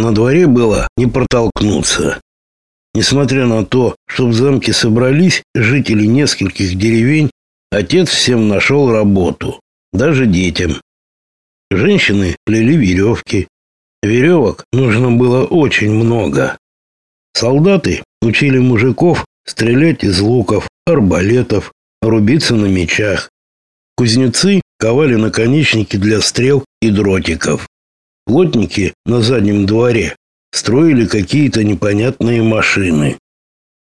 На дворе было не протолкнуться. Несмотря на то, что в замке собрались жители нескольких деревень, отец всем нашел работу, даже детям. Женщины плели веревки. Веревок нужно было очень много. Солдаты учили мужиков стрелять из луков, арбалетов, рубиться на мечах. Кузнецы ковали наконечники для стрел и дротиков. Плотники на заднем дворе строили какие-то непонятные машины.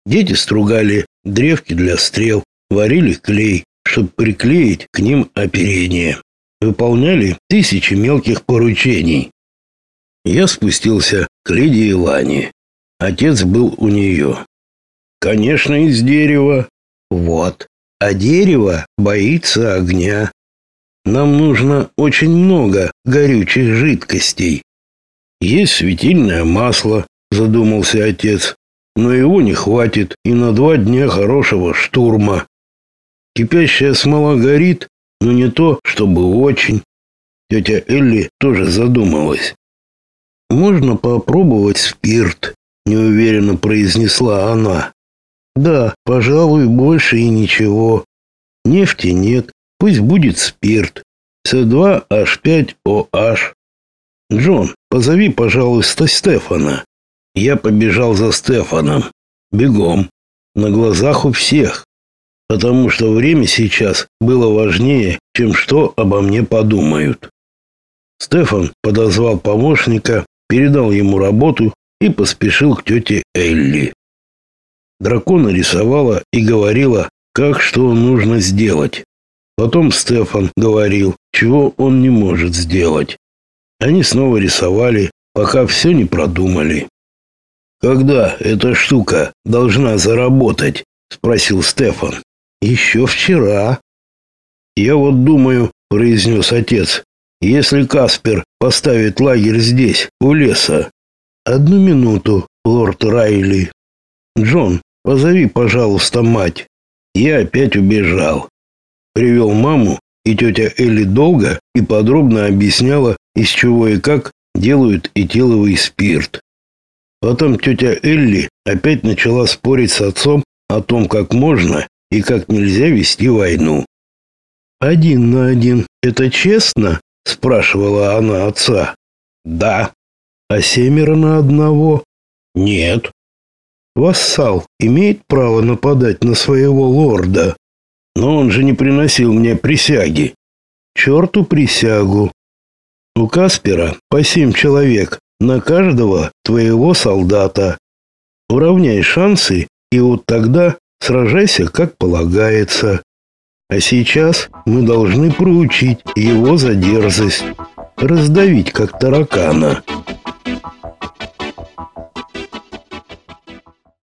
Дети стругали древки для стрел, варили клей, чтобы приклеить к ним оперение. Выполняли тысячи мелких поручений. Я спустился к Лидии Лане. Отец был у нее. Конечно, из дерева. Вот. А дерево боится огня. Нам нужно очень много горючих жидкостей. Есть светильное масло, задумался отец, но его не хватит и на два дня хорошего штурма. Кипящая смола горит, но не то, чтобы очень. Тетя Элли тоже задумалась. Можно попробовать спирт, неуверенно произнесла она. Да, пожалуй, больше и ничего. Нефти нет, пусть будет спирт. С2H5OH. Джон, позови, пожалуйста, Стефана. Я побежал за Стефаном. Бегом. На глазах у всех. Потому что время сейчас было важнее, чем что обо мне подумают. Стефан подозвал помощника, передал ему работу и поспешил к тете Элли. Дракона рисовала и говорила, как что нужно сделать. Потом Стефан говорил, чего он не может сделать. Они снова рисовали, пока все не продумали. «Когда эта штука должна заработать?» – спросил Стефан. «Еще вчера». «Я вот думаю», – произнес отец, – «если Каспер поставит лагерь здесь, у леса». «Одну минуту, лорд Райли». «Джон, позови, пожалуйста, мать». Я опять убежал. Привел маму, и тетя Элли долго и подробно объясняла, из чего и как делают этиловый спирт. Потом тетя Элли опять начала спорить с отцом о том, как можно и как нельзя вести войну. «Один на один – это честно?» – спрашивала она отца. «Да». «А семеро на одного?» «Нет». «Вассал имеет право нападать на своего лорда?» «Но он же не приносил мне присяги». «Черту присягу!» У Каспера по семь человек на каждого твоего солдата. Уравняй шансы, и вот тогда сражайся, как полагается. А сейчас мы должны проучить его за дерзость, раздавить, как таракана».